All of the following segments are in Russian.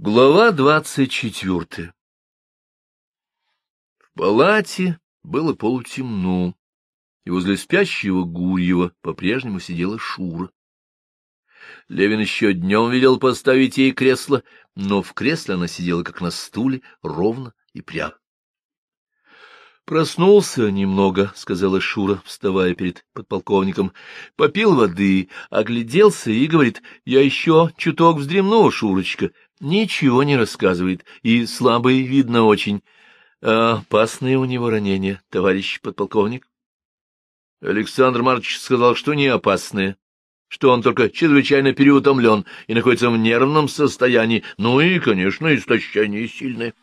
Глава двадцать четвертая В палате было полутемно, и возле спящего Гурьева по-прежнему сидела Шура. Левин еще днем велел поставить ей кресло, но в кресле она сидела как на стуле, ровно и прямо. Проснулся немного, — сказала Шура, вставая перед подполковником. Попил воды, огляделся и говорит, — я еще чуток вздремну, Шурочка. Ничего не рассказывает, и слабый, видно, очень. А опасное у него ранение, товарищ подполковник. Александр Маркович сказал, что не опасное, что он только чрезвычайно переутомлен и находится в нервном состоянии, ну и, конечно, истощение сильное.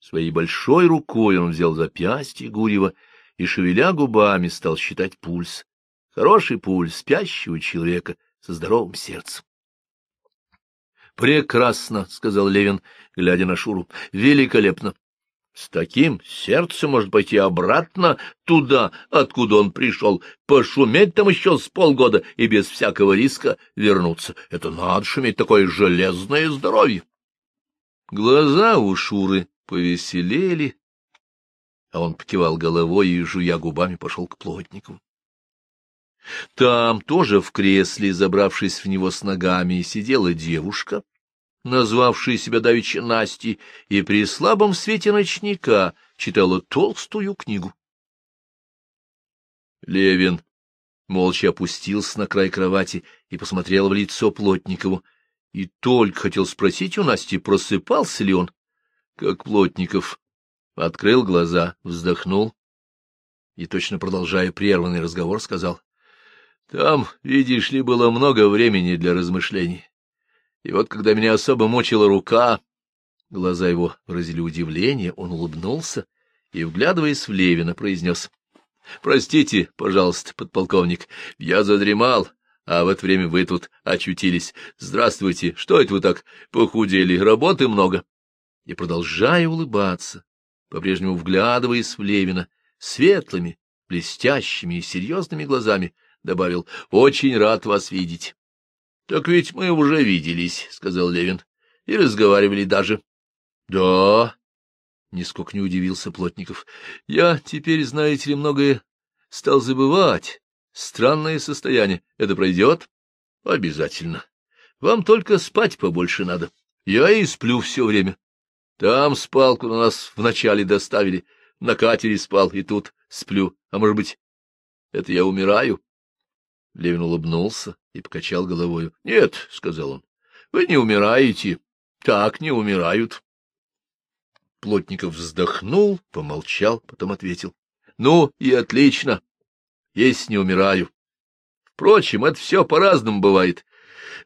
Своей большой рукой он взял запястье Гурьева и, шевеля губами, стал считать пульс. Хороший пульс спящего человека со здоровым сердцем. — Прекрасно, — сказал Левин, глядя на Шуру. — Великолепно. С таким сердцем может пойти обратно туда, откуда он пришел, пошуметь там еще с полгода и без всякого риска вернуться. Это надо шуметь такое железное здоровье. Глаза у Шуры повеселели, а он покивал головой и, жуя губами, пошел к плотнику. Там тоже в кресле, забравшись в него с ногами, сидела девушка, назвавшая себя давеча Настей, и при слабом свете ночника читала толстую книгу. Левин молча опустился на край кровати и посмотрел в лицо Плотникову, и только хотел спросить у Насти, просыпался ли он, как Плотников открыл глаза, вздохнул и, точно продолжая прерванный разговор, сказал, — Там, видишь ли, было много времени для размышлений. И вот, когда меня особо мучила рука, глаза его выразили удивление, он улыбнулся и, вглядываясь в Левина, произнес, — Простите, пожалуйста, подполковник, я задремал, а в это время вы тут очутились. Здравствуйте, что это вы так похудели, работы много? И, продолжая улыбаться, по-прежнему вглядываясь в Левина, светлыми, блестящими и серьезными глазами, добавил «Очень рад вас видеть». — Так ведь мы уже виделись, — сказал Левин, — и разговаривали даже. — Да, — нисколько не удивился Плотников, — я теперь, знаете ли, многое стал забывать. Странное состояние. Это пройдет? — Обязательно. Вам только спать побольше надо. Я и сплю все время. Там спал, куда нас вначале доставили, на катере спал, и тут сплю. А может быть, это я умираю? Левин улыбнулся и покачал головою. — Нет, — сказал он, — вы не умираете. Так не умирают. Плотников вздохнул, помолчал, потом ответил. — Ну и отлично, если не умираю. Впрочем, это все по-разному бывает.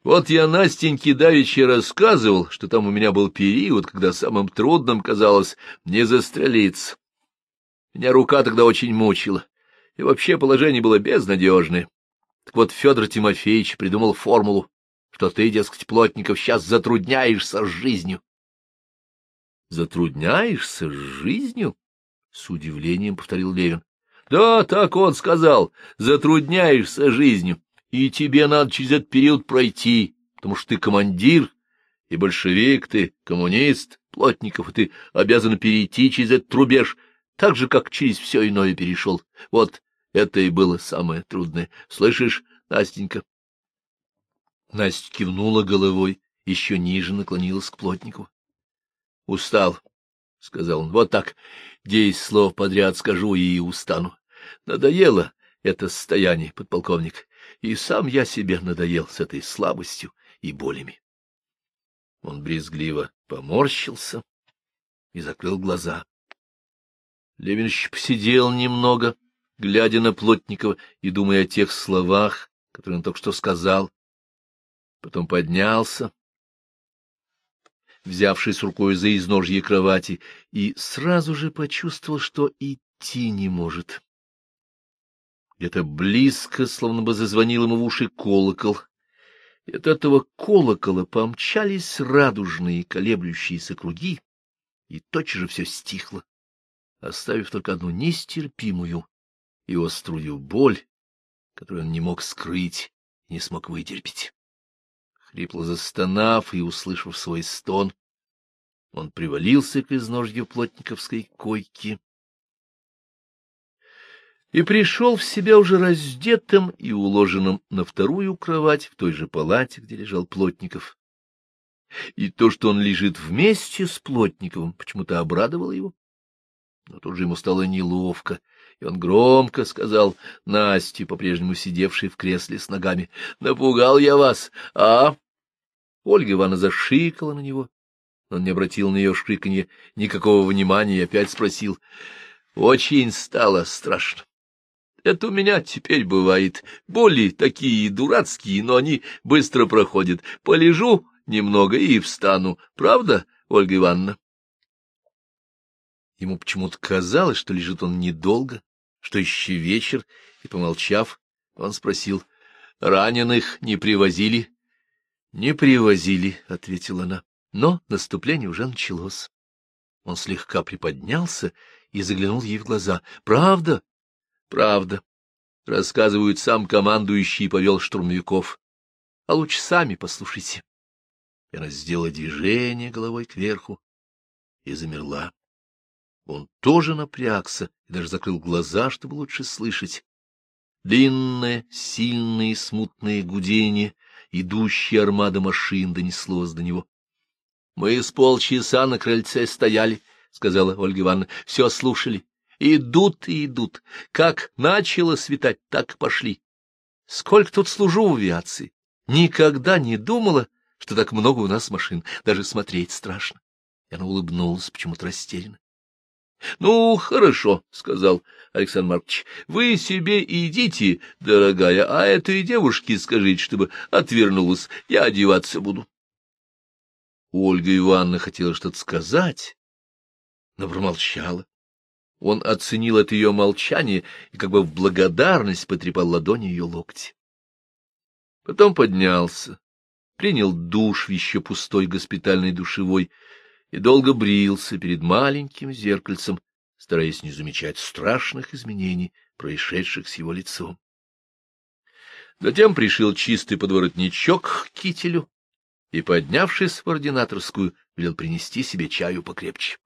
Вот я Настеньке давеча рассказывал, что там у меня был период, когда самым трудным казалось не застрелиться. Меня рука тогда очень мучила, и вообще положение было безнадежное. Так вот Федор Тимофеевич придумал формулу, что ты, дескать, Плотников, сейчас затрудняешься с жизнью. — Затрудняешься с жизнью? — с удивлением повторил Левин. — Да, так он сказал, затрудняешься жизнью и тебе надо через этот период пройти, потому что ты командир, и большевик ты, коммунист, плотников, и ты обязан перейти через этот рубеж, так же, как через все иное перешел. Вот это и было самое трудное. Слышишь, Настенька? Настя кивнула головой, еще ниже наклонилась к плотнику. — Устал, — сказал он. — Вот так, десять слов подряд скажу и устану. Надоело это состояние, подполковник и сам я себе надоел с этой слабостью и болями. Он брезгливо поморщился и закрыл глаза. Левинович посидел немного, глядя на Плотникова и думая о тех словах, которые он только что сказал. Потом поднялся, взявшись рукой за изножье кровати, и сразу же почувствовал, что идти не может. Где-то близко, словно бы зазвонил ему в уши колокол. И от этого колокола помчались радужные колеблющиеся круги, и тотчас же все стихло, оставив только одну нестерпимую и острую боль, которую он не мог скрыть не смог вытерпеть. Хрипло застонав и услышав свой стон, он привалился к изножью плотниковской койки и пришел в себя уже раздетым и уложенным на вторую кровать в той же палате, где лежал Плотников. И то, что он лежит вместе с Плотниковым, почему-то обрадовало его. Но тут же ему стало неловко, и он громко сказал Насте, по-прежнему сидевшей в кресле с ногами, — Напугал я вас, а? Ольга Ивановна зашикала на него. Он не обратил на ее шиканье никакого внимания и опять спросил. — Очень стало страшно. Это у меня теперь бывает. Боли такие дурацкие, но они быстро проходят. Полежу немного и встану. Правда, Ольга Ивановна? Ему почему-то казалось, что лежит он недолго, что еще вечер, и, помолчав, он спросил, — Раненых не привозили? — Не привозили, — ответила она, — но наступление уже началось. Он слегка приподнялся и заглянул ей в глаза. — Правда? — Правда. Рассказывают, сам командующий повел штурмовиков. А лучше сами послушайте. И она сделала движение головой кверху и замерла. Он тоже напрягся и даже закрыл глаза, чтобы лучше слышать. Длинное, сильное и смутное гудение, идущая армада машин, донеслось до него. — Мы с полчаса на крыльце стояли, — сказала Ольга Ивановна, — все слушали. Идут и идут. Как начало светать, так пошли. Сколько тут служу в авиации. Никогда не думала, что так много у нас машин. Даже смотреть страшно. И она улыбнулась, почему-то растерянно. — Ну, хорошо, — сказал Александр Маркович, — вы себе идите, дорогая, а этой девушке скажите, чтобы отвернулась, я одеваться буду. Ольга Ивановна хотела что-то сказать, но промолчала. Он оценил это ее молчание и как бы в благодарность потрепал ладони ее локти. Потом поднялся, принял душ в еще пустой госпитальной душевой и долго брился перед маленьким зеркальцем, стараясь не замечать страшных изменений, происшедших с его лицом. Затем пришил чистый подворотничок к кителю и, поднявшись в ординаторскую, велел принести себе чаю покрепче.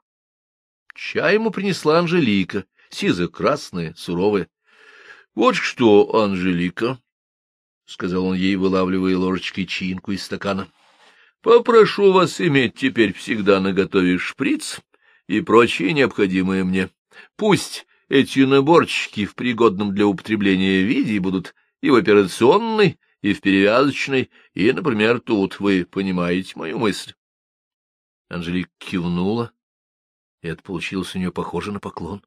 Чай ему принесла Анжелика, сизо-красная, суровая. — Вот что, Анжелика, — сказал он ей, вылавливая ложечкой чаинку из стакана, — попрошу вас иметь теперь всегда наготове шприц и прочее необходимое мне. Пусть эти наборчики в пригодном для употребления виде будут и в операционной, и в перевязочной, и, например, тут, вы понимаете мою мысль. Анжелика кивнула, и это получилось у нее похоже на поклон.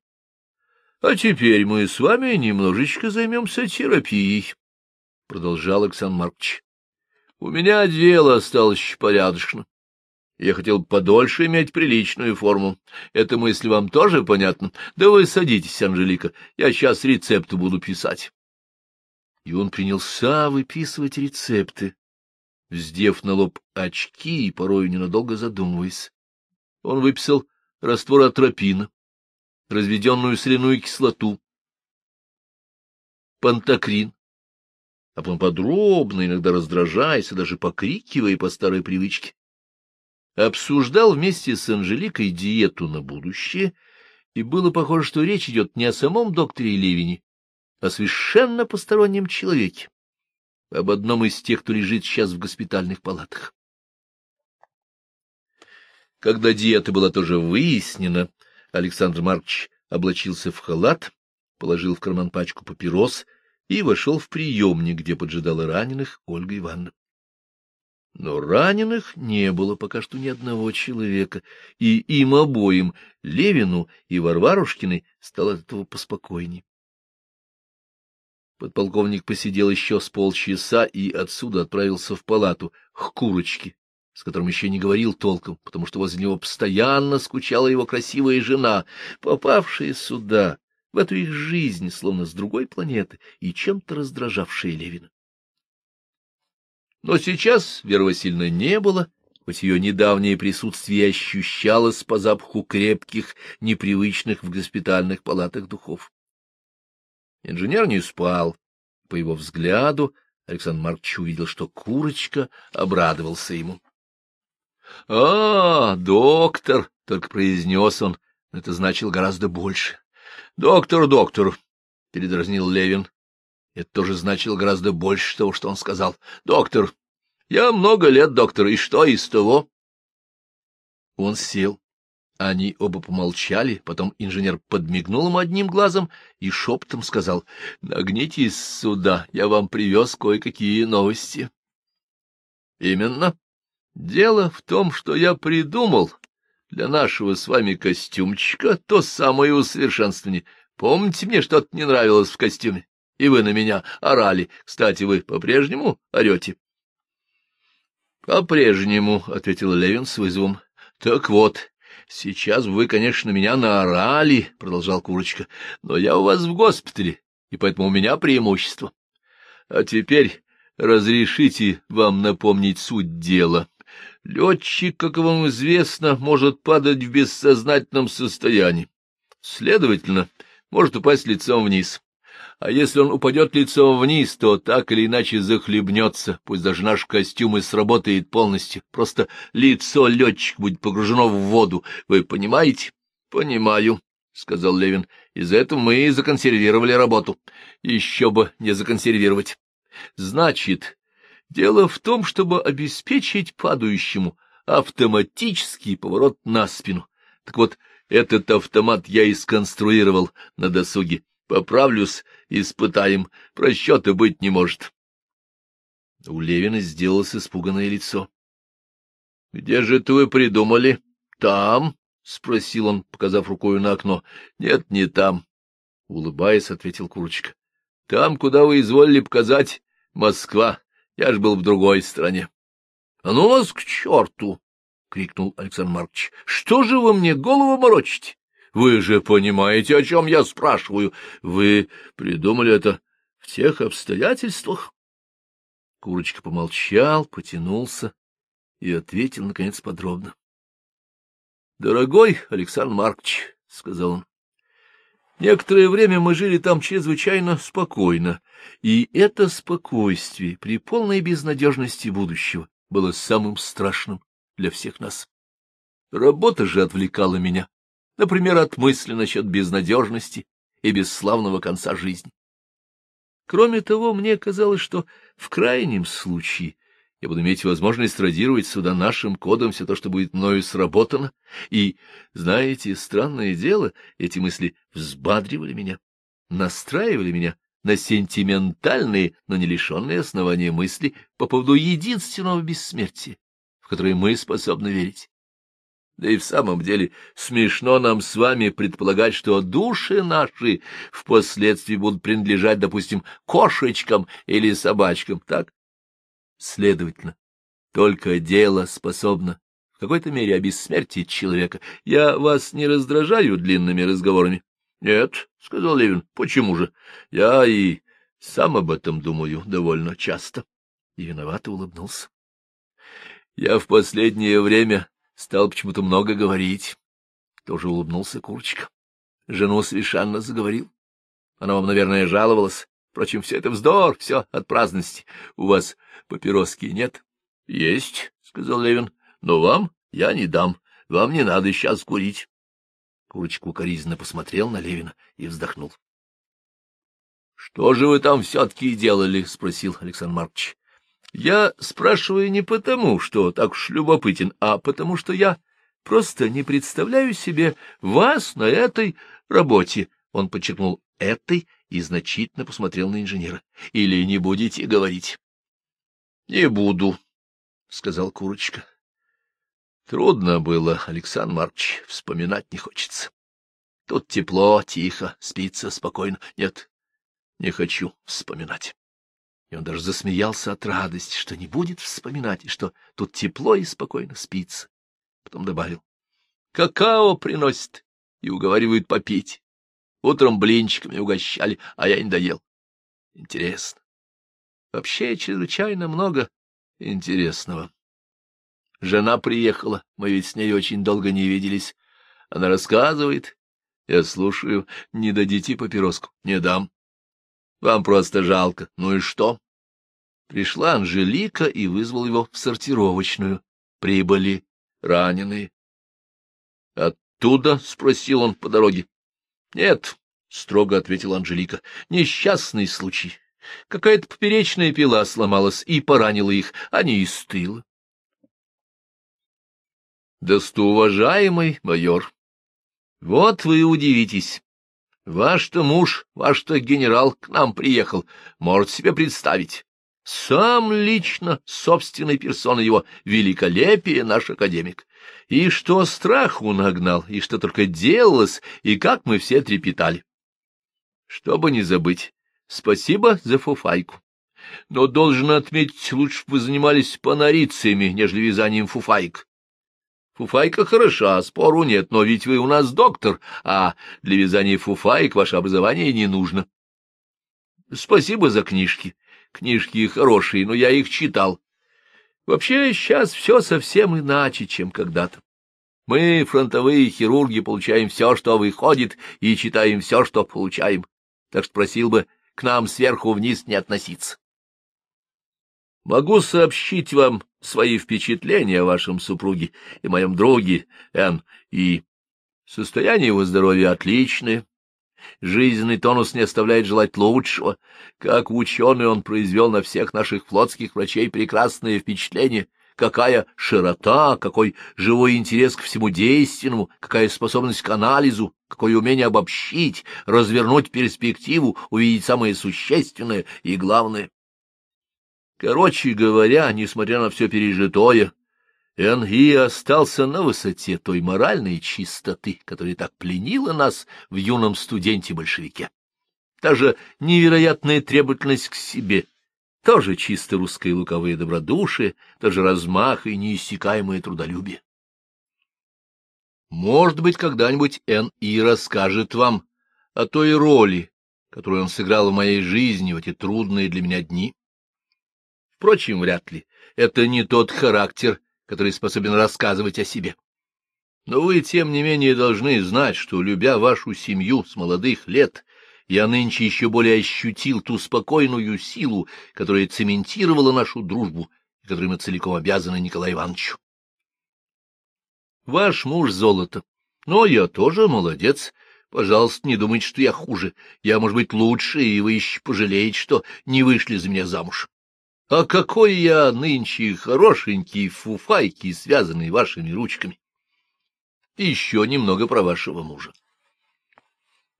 — А теперь мы с вами немножечко займемся терапией, — продолжал Александр Маркович. — У меня дело осталось порядочно. Я хотел подольше иметь приличную форму. Эта мысль вам тоже понятна? Да вы садитесь, Анжелика, я сейчас рецепты буду писать. И он принялся выписывать рецепты, вздев на лоб очки и порой ненадолго задумываясь. Он выписал раствор атропина, разведенную соляную кислоту, пантокрин, а потом подробно, иногда раздражаясь и даже покрикивая по старой привычке, обсуждал вместе с Анжеликой диету на будущее, и было похоже, что речь идет не о самом докторе Левине, а о совершенно постороннем человеке, об одном из тех, кто лежит сейчас в госпитальных палатах. Когда диета была тоже выяснена, Александр Маркович облачился в халат, положил в карман пачку папирос и вошел в приемник, где поджидала раненых Ольга Ивановна. Но раненых не было пока что ни одного человека, и им обоим, Левину и Варварушкиной, стало от этого поспокойней. Подполковник посидел еще с полчаса и отсюда отправился в палату к курочке, с которым еще не говорил толком, потому что возле него постоянно скучала его красивая жена, попавшая сюда, в эту их жизнь, словно с другой планеты, и чем-то раздражавшая Левина. Но сейчас Вера Васильевна не было, хоть ее недавнее присутствие ощущалось по запаху крепких, непривычных в госпитальных палатах духов. Инженер не спал, по его взгляду Александр Маркович увидел, что курочка обрадовался ему. — А, доктор! — только произнес он, но это значило гораздо больше. — Доктор, доктор! — передразнил Левин. Это тоже значило гораздо больше того, что он сказал. — Доктор! Я много лет доктор, и что из того? Он сел. Они оба помолчали, потом инженер подмигнул ему одним глазом и шепотом сказал, — Нагнитесь сюда, я вам привез кое-какие новости. — Именно. Дело в том, что я придумал для нашего с вами костюмчика то самое усовершенствование. Помните, мне что-то не нравилось в костюме, и вы на меня орали. Кстати, вы по-прежнему орете? — По-прежнему, — ответил Левин с вызовом. — Так вот, сейчас вы, конечно, меня наорали, — продолжал Курочка, — но я у вас в госпитале, и поэтому у меня преимущество. А теперь разрешите вам напомнить суть дела. Летчик, как вам известно, может падать в бессознательном состоянии. Следовательно, может упасть лицом вниз а если он упадет лицом вниз, то так или иначе захлебнется, пусть даже наш костюм и сработает полностью, просто лицо летчик будет погружено в воду, вы понимаете? — Понимаю, — сказал Левин, — из-за этого мы и законсервировали работу. Еще бы не законсервировать. Значит, дело в том, чтобы обеспечить падающему автоматический поворот на спину. Так вот, этот автомат я и сконструировал на досуге. Поправлюсь, испытаем. Просчета быть не может. У Левина сделалось испуганное лицо. — Где же это вы придумали? — Там, — спросил он, показав рукою на окно. — Нет, не там. — улыбаясь, ответил Курочка. — Там, куда вы изволили показать, Москва. Я ж был в другой стране. — А ну вас к черту! — крикнул Александр Маркович. — Что же вы мне голову морочите? Вы же понимаете, о чем я спрашиваю. Вы придумали это в тех обстоятельствах? Курочка помолчал, потянулся и ответил, наконец, подробно. — Дорогой Александр Маркович, — сказал он, — некоторое время мы жили там чрезвычайно спокойно, и это спокойствие при полной безнадежности будущего было самым страшным для всех нас. Работа же отвлекала меня например, от мысли насчет безнадежности и бесславного конца жизни. Кроме того, мне казалось, что в крайнем случае я буду иметь возможность радировать сюда нашим кодом все то, что будет мною сработано, и, знаете, странное дело, эти мысли взбадривали меня, настраивали меня на сентиментальные, но не лишенные основания мысли по поводу единственного бессмертия, в которое мы способны верить. Да и в самом деле смешно нам с вами предполагать, что души наши впоследствии будут принадлежать, допустим, кошечкам или собачкам, так? Следовательно, только дело способно в какой-то мере обессмертить человека. Я вас не раздражаю длинными разговорами? — Нет, — сказал Левин, — почему же? Я и сам об этом думаю довольно часто. И виновато улыбнулся. Я в последнее время Стал почему-то много говорить. Тоже улыбнулся Курочка. Жену совершенно заговорил. Она вам, наверное, жаловалась. Впрочем, все это вздор, все от праздности. У вас папироски нет? — Есть, — сказал Левин. — Но вам я не дам. Вам не надо сейчас курить. Курочка укоризненно посмотрел на Левина и вздохнул. — Что же вы там все-таки делали? — спросил Александр Маркович. Я спрашиваю не потому, что так уж любопытен, а потому что я просто не представляю себе вас на этой работе. Он подчеркнул «этой» и значительно посмотрел на инженера. Или не будете говорить? — Не буду, — сказал Курочка. Трудно было, Александр Маркович, вспоминать не хочется. Тут тепло, тихо, спится спокойно. Нет, не хочу вспоминать и он даже засмеялся от радости, что не будет вспоминать, и что тут тепло и спокойно спится. Потом добавил. Какао приносит и уговаривают попить. Утром блинчиками угощали, а я не доел. Интересно. Вообще чрезвычайно много интересного. Жена приехала, мы ведь с ней очень долго не виделись. Она рассказывает, я слушаю, не дадите папироску? Не дам. Вам просто жалко. Ну и что? Пришла Анжелика и вызвала его в сортировочную. Прибыли раненые. — Оттуда? — спросил он по дороге. — Нет, — строго ответила Анжелика, — несчастный случай. Какая-то поперечная пила сломалась и поранила их, они из тыла. Достоуважаемый майор, вот вы удивитесь. Ваш-то муж, ваш-то генерал к нам приехал, можете себе представить. Сам лично, собственной персоной его, великолепие наш академик. И что страху нагнал, и что только делалось, и как мы все трепетали. Чтобы не забыть, спасибо за фуфайку. Но должен отметить, лучше бы вы занимались панорициями, нежели вязанием фуфайк. Фуфайка хороша, спору нет, но ведь вы у нас доктор, а для вязания фуфайк ваше образование не нужно. Спасибо за книжки. Книжки хорошие, но я их читал. Вообще сейчас все совсем иначе, чем когда-то. Мы, фронтовые хирурги, получаем все, что выходит, и читаем все, что получаем. Так что просил бы к нам сверху вниз не относиться. Могу сообщить вам свои впечатления о вашем супруге и моем друге Н. И. Состояние его здоровья отличное. Жизненный тонус не оставляет желать лучшего. Как ученый он произвел на всех наших флотских врачей прекрасное впечатление. Какая широта, какой живой интерес к всему действенному, какая способность к анализу, какое умение обобщить, развернуть перспективу, увидеть самое существенное и главное. Короче говоря, несмотря на все пережитое, Эн-И остался на высоте той моральной чистоты, которая так пленила нас в юном студенте-большевике. Та же невероятная требовательность к себе, тоже чисто русское луковое добродушие, тоже размах и неиссякаемое трудолюбие. Может быть, когда-нибудь Эн-И расскажет вам о той роли, которую он сыграл в моей жизни в эти трудные для меня дни. Впрочем, вряд ли. Это не тот характер, который способен рассказывать о себе. Но вы, тем не менее, должны знать, что, любя вашу семью с молодых лет, я нынче еще более ощутил ту спокойную силу, которая цементировала нашу дружбу, и которой мы целиком обязаны Николаю Ивановичу. Ваш муж золото, но я тоже молодец. Пожалуйста, не думайте, что я хуже. Я, может быть, лучше, и вы еще пожалеете, что не вышли за меня замуж. А какой я нынче хорошенький фуфайки, связанный вашими ручками. Еще немного про вашего мужа.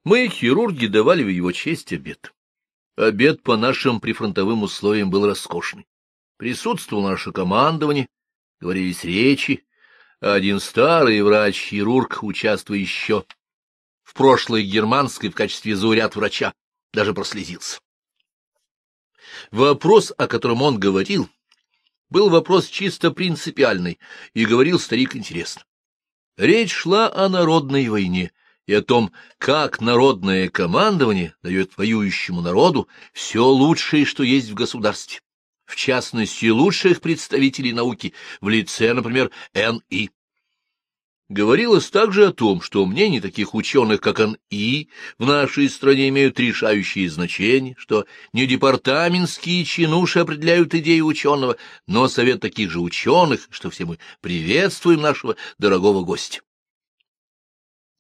Мы, хирурги, давали в его честь обед. Обед по нашим прифронтовым условиям был роскошный. Присутствовало наше командование, говорились речи, один старый врач-хирург, участвуя еще в прошлой германской в качестве зауряд врача, даже прослезился. Вопрос, о котором он говорил, был вопрос чисто принципиальный, и говорил старик интересно. Речь шла о народной войне и о том, как народное командование дает воюющему народу все лучшее, что есть в государстве, в частности, лучших представителей науки в лице, например, Н.И. Говорилось также о том, что мнения таких ученых, как Н.И., в нашей стране имеют решающее значение, что не департаментские чинуши определяют идеи ученого, но совет таких же ученых, что все мы приветствуем нашего дорогого гостя.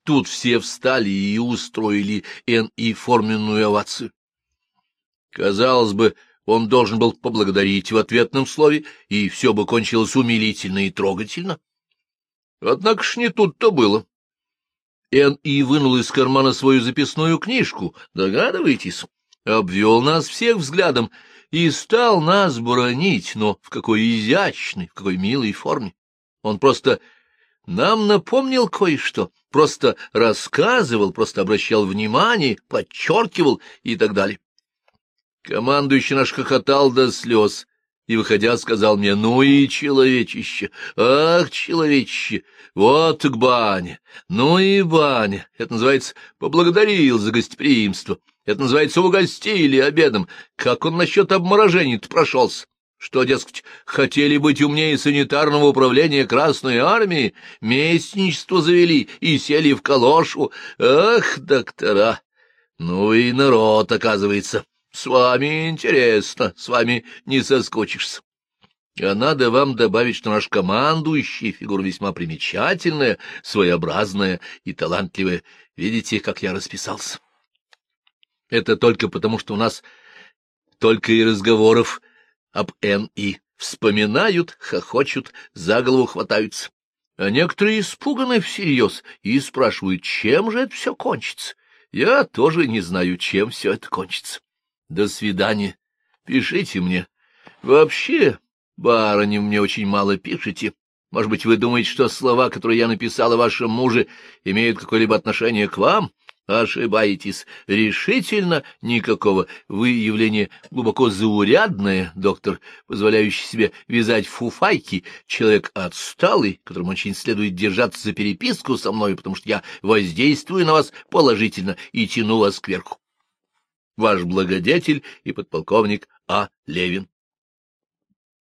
Тут все встали и устроили Н.И. форменную овацию. Казалось бы, он должен был поблагодарить в ответном слове, и все бы кончилось умилительно и трогательно. Однако ж не тут-то было. Эн-И вынул из кармана свою записную книжку, догадываетесь, обвел нас всех взглядом и стал нас бронить, но в какой изящной, в какой милой форме. Он просто нам напомнил кое-что, просто рассказывал, просто обращал внимание, подчеркивал и так далее. Командующий наш хохотал до слез, и, выходя, сказал мне, ну и человечище, ах, человечище, вот к бане, ну и баня, это называется «поблагодарил за гостеприимство», это называется «угостили обедом», как он насчет обморожения-то прошелся? Что, дескать, хотели быть умнее санитарного управления Красной Армии, местничество завели и сели в калошу. Ах, доктора! Ну и народ, оказывается, С вами интересно, с вами не соскочишься. А надо вам добавить, что наш командующий фигура весьма примечательная, своеобразная и талантливая. Видите, как я расписался? Это только потому, что у нас только и разговоров об Н.И. Вспоминают, хохочут, за голову хватаются. А некоторые испуганы всерьез и спрашивают, чем же это все кончится. Я тоже не знаю, чем все это кончится. До свидания. Пишите мне. Вообще, барыня, мне очень мало пишете. Может быть, вы думаете, что слова, которые я написал о вашем муже, имеют какое-либо отношение к вам? Ошибаетесь. Решительно никакого. Вы явление глубоко заурядное, доктор, позволяющий себе вязать фуфайки, человек отсталый, которому очень следует держаться за переписку со мной, потому что я воздействую на вас положительно и тяну вас кверху. Ваш благодетель и подполковник А. Левин.